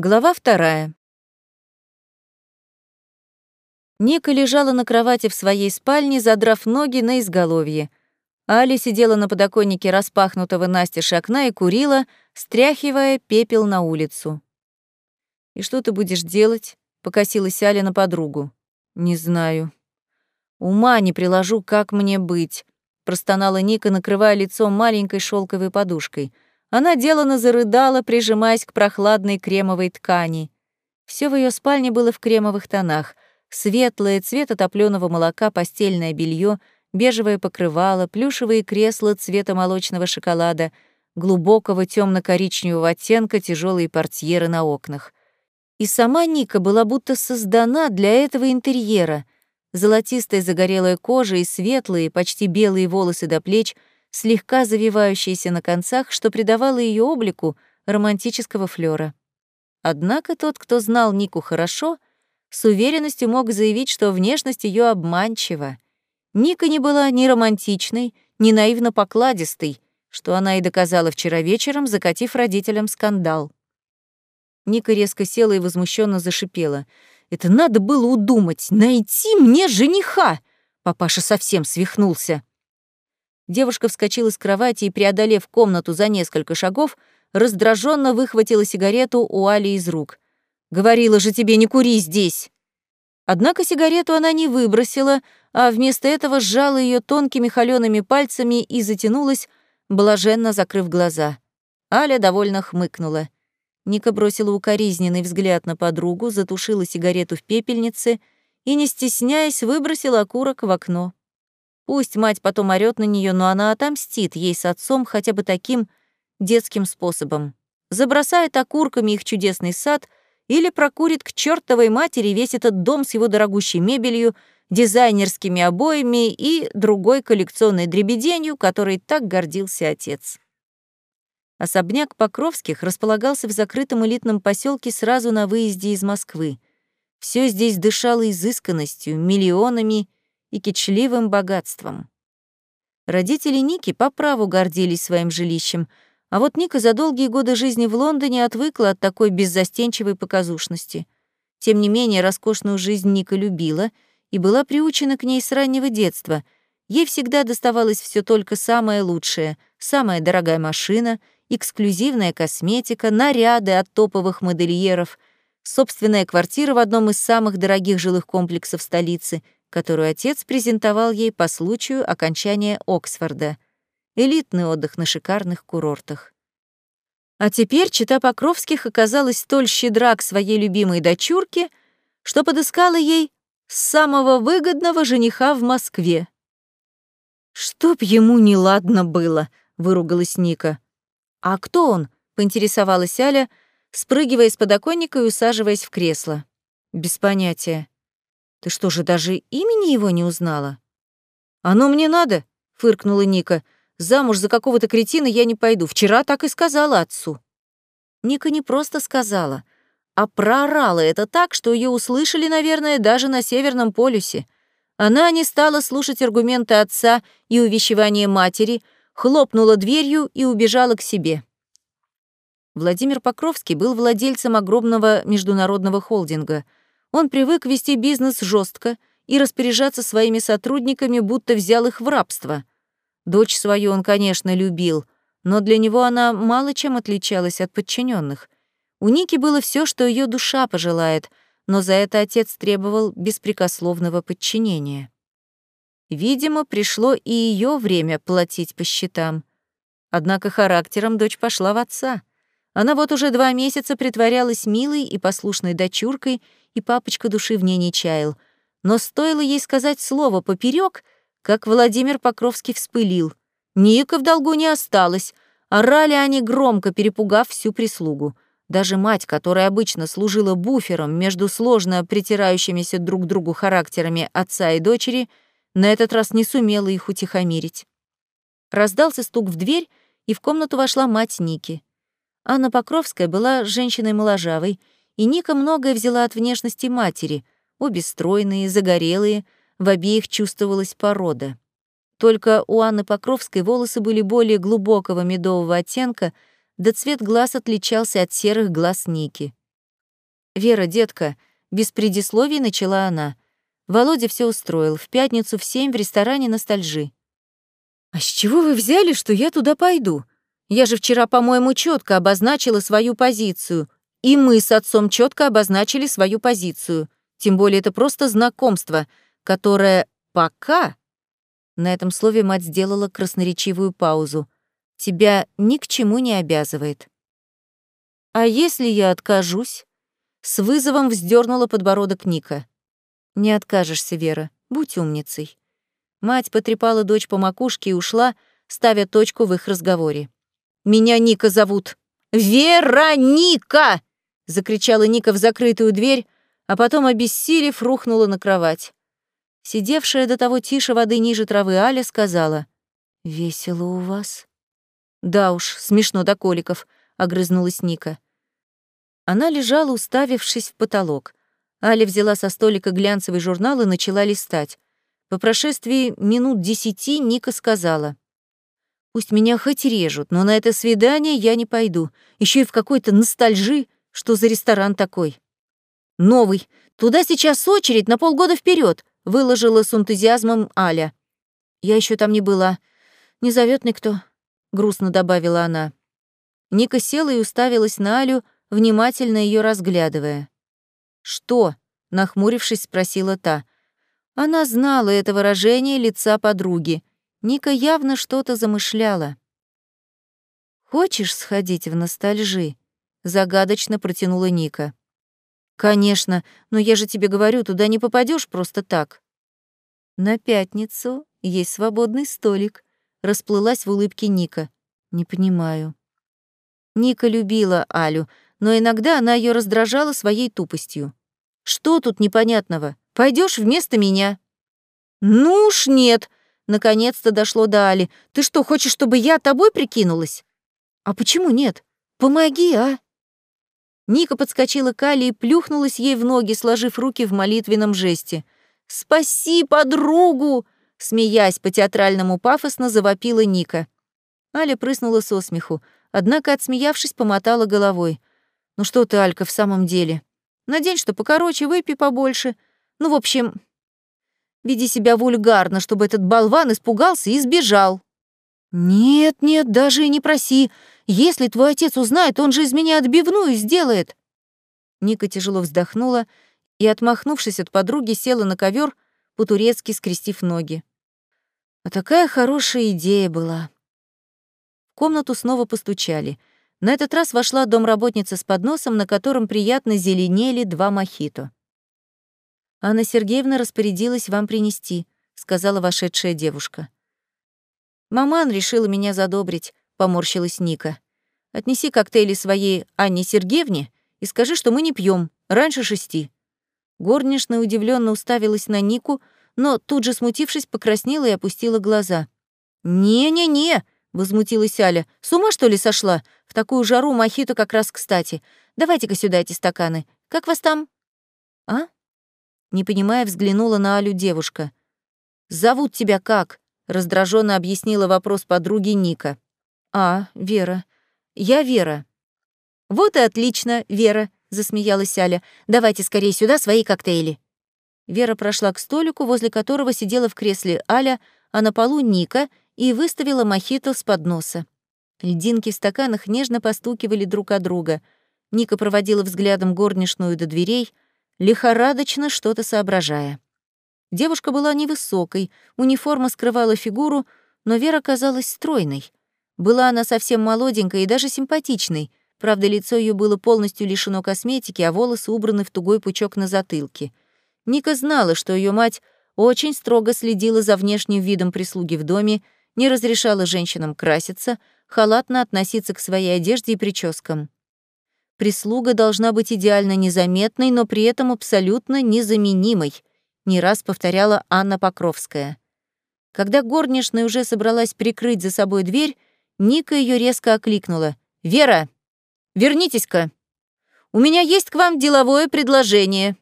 Глава вторая. Ника лежала на кровати в своей спальне, задрав ноги на изголовье. Али сидела на подоконнике распахнутого настежь окна и курила, стряхивая пепел на улицу. «И что ты будешь делать?» — покосилась Аля на подругу. «Не знаю. Ума не приложу, как мне быть», — простонала Ника, накрывая лицо маленькой шелковой подушкой — она делано зарыдала, прижимаясь к прохладной кремовой ткани. Все в ее спальне было в кремовых тонах. Светлое, цвета топленого молока, постельное белье, бежевое покрывало, плюшевые кресла цвета молочного шоколада, глубокого темно коричневого оттенка, тяжелые портьеры на окнах. И сама Ника была будто создана для этого интерьера. Золотистая загорелая кожа и светлые, почти белые волосы до плеч — слегка завивающейся на концах, что придавало ее облику романтического флера. Однако тот, кто знал Нику хорошо, с уверенностью мог заявить, что внешность ее обманчива. Ника не была ни романтичной, ни наивно покладистой, что она и доказала вчера вечером, закатив родителям скандал. Ника резко села и возмущенно зашипела. «Это надо было удумать, найти мне жениха!» Папаша совсем свихнулся. Девушка вскочила с кровати и, преодолев комнату за несколько шагов, раздраженно выхватила сигарету у Али из рук. «Говорила же тебе, не кури здесь!» Однако сигарету она не выбросила, а вместо этого сжала ее тонкими холёными пальцами и затянулась, блаженно закрыв глаза. Аля довольно хмыкнула. Ника бросила укоризненный взгляд на подругу, затушила сигарету в пепельнице и, не стесняясь, выбросила окурок в окно. Пусть мать потом орёт на нее, но она отомстит ей с отцом хотя бы таким детским способом. Забросает окурками их чудесный сад или прокурит к чертовой матери весь этот дом с его дорогущей мебелью, дизайнерскими обоями и другой коллекционной дребеденью, которой так гордился отец. Особняк Покровских располагался в закрытом элитном поселке сразу на выезде из Москвы. Все здесь дышало изысканностью, миллионами и кичливым богатством. Родители Ники по праву гордились своим жилищем, а вот Ника за долгие годы жизни в Лондоне отвыкла от такой беззастенчивой показушности. Тем не менее, роскошную жизнь Ника любила и была приучена к ней с раннего детства. Ей всегда доставалось все только самое лучшее, самая дорогая машина, эксклюзивная косметика, наряды от топовых модельеров, собственная квартира в одном из самых дорогих жилых комплексов столицы — которую отец презентовал ей по случаю окончания Оксфорда. Элитный отдых на шикарных курортах. А теперь чита Покровских оказалась столь щедра к своей любимой дочурке, что подыскала ей самого выгодного жениха в Москве. «Чтоб ему неладно было», — выругалась Ника. «А кто он?» — поинтересовалась Аля, спрыгивая с подоконника и усаживаясь в кресло. «Без понятия». Ты что же, даже имени его не узнала? Оно мне надо, фыркнула Ника. Замуж за какого-то кретина я не пойду. Вчера так и сказала отцу. Ника не просто сказала, а проорала это так, что ее услышали, наверное, даже на Северном полюсе. Она не стала слушать аргументы отца и увещевания матери, хлопнула дверью и убежала к себе. Владимир Покровский был владельцем огромного международного холдинга — он привык вести бизнес жестко и распоряжаться своими сотрудниками, будто взял их в рабство. Дочь свою он, конечно, любил, но для него она мало чем отличалась от подчиненных. У Ники было все, что ее душа пожелает, но за это отец требовал беспрекословного подчинения. Видимо, пришло и ее время платить по счетам. Однако характером дочь пошла в отца. Она вот уже два месяца притворялась милой и послушной дочуркой и папочка души в ней не чаял. Но стоило ей сказать слово поперек, как Владимир Покровский вспылил. Ника в долгу не осталось. Орали они громко, перепугав всю прислугу. Даже мать, которая обычно служила буфером между сложно притирающимися друг к другу характерами отца и дочери, на этот раз не сумела их утихомирить. Раздался стук в дверь, и в комнату вошла мать Ники. Анна Покровская была женщиной моложавой, и Ника многое взяла от внешности матери, обе стройные, загорелые, в обеих чувствовалась порода. Только у Анны Покровской волосы были более глубокого медового оттенка, да цвет глаз отличался от серых глаз Ники. «Вера, детка», — без предисловий начала она. Володя все устроил. В пятницу в семь в ресторане «Ностальжи». «А с чего вы взяли, что я туда пойду? Я же вчера, по-моему, четко обозначила свою позицию. И мы с отцом четко обозначили свою позицию. Тем более это просто знакомство, которое пока...» На этом слове мать сделала красноречивую паузу. «Тебя ни к чему не обязывает». «А если я откажусь?» С вызовом вздернула подбородок Ника. «Не откажешься, Вера, будь умницей». Мать потрепала дочь по макушке и ушла, ставя точку в их разговоре. «Меня Ника зовут!» «Вероника!» — закричала Ника в закрытую дверь, а потом, обессилев, рухнула на кровать. Сидевшая до того тише воды ниже травы Аля сказала, «Весело у вас». «Да уж, смешно до коликов», — огрызнулась Ника. Она лежала, уставившись в потолок. Аля взяла со столика глянцевый журнал и начала листать. По прошествии минут десяти Ника сказала. «Пусть меня хоть режут, но на это свидание я не пойду. Еще и в какой-то ностальжи. Что за ресторан такой?» «Новый. Туда сейчас очередь на полгода вперед, выложила с энтузиазмом Аля. «Я еще там не была. Не зовет никто», — грустно добавила она. Ника села и уставилась на Алю, внимательно ее разглядывая. «Что?» — нахмурившись, спросила та. Она знала это выражение лица подруги. Ника явно что-то замышляла. «Хочешь сходить в ностальжи?» — загадочно протянула Ника. «Конечно, но я же тебе говорю, туда не попадешь просто так». «На пятницу есть свободный столик», — расплылась в улыбке Ника. «Не понимаю». Ника любила Алю, но иногда она ее раздражала своей тупостью. «Что тут непонятного? Пойдешь вместо меня». «Ну уж нет», — наконец-то дошло до Али. «Ты что, хочешь, чтобы я тобой прикинулась?» «А почему нет? Помоги, а?» Ника подскочила к Али и плюхнулась ей в ноги, сложив руки в молитвенном жесте. «Спаси подругу!» Смеясь по-театральному пафосно, завопила Ника. Аля прыснула со смеху, однако, отсмеявшись, помотала головой. «Ну что ты, Алька, в самом деле? Надень что покороче, выпей побольше. Ну, в общем, веди себя вульгарно, чтобы этот болван испугался и сбежал. Нет, нет, даже и не проси. Если твой отец узнает, он же из меня отбивную сделает. Ника тяжело вздохнула и, отмахнувшись от подруги, села на ковер, по-турецки скрестив ноги. А такая хорошая идея была. В комнату снова постучали. На этот раз вошла домработница с подносом, на котором приятно зеленели два мохито. «Анна Сергеевна распорядилась вам принести», — сказала вошедшая девушка. «Маман решила меня задобрить», — поморщилась Ника. «Отнеси коктейли своей Анне Сергеевне и скажи, что мы не пьем раньше шести». Горничная удивленно уставилась на Нику, но тут же, смутившись, покраснела и опустила глаза. «Не-не-не», — возмутилась Аля. «С ума, что ли, сошла? В такую жару мохито как раз кстати. Давайте-ка сюда эти стаканы. Как вас там?» «А?» Не понимая, взглянула на Алю девушка. «Зовут тебя как?» — раздраженно объяснила вопрос подруги Ника. «А, Вера. Я Вера». «Вот и отлично, Вера», — засмеялась Аля. «Давайте скорее сюда свои коктейли». Вера прошла к столику, возле которого сидела в кресле Аля, а на полу Ника — и выставила мохито с подноса. Льдинки в стаканах нежно постукивали друг от друга. Ника проводила взглядом горничную до дверей, лихорадочно что-то соображая. Девушка была невысокой, униформа скрывала фигуру, но Вера казалась стройной. Была она совсем молоденькой и даже симпатичной, правда, лицо ее было полностью лишено косметики, а волосы убраны в тугой пучок на затылке. Ника знала, что ее мать очень строго следила за внешним видом прислуги в доме не разрешала женщинам краситься, халатно относиться к своей одежде и прическам. Прислуга должна быть идеально незаметной, но при этом абсолютно незаменимой, не раз повторяла Анна Покровская. Когда горничная уже собралась прикрыть за собой дверь, Ника ее резко окликнула. «Вера, вернитесь-ка! У меня есть к вам деловое предложение!»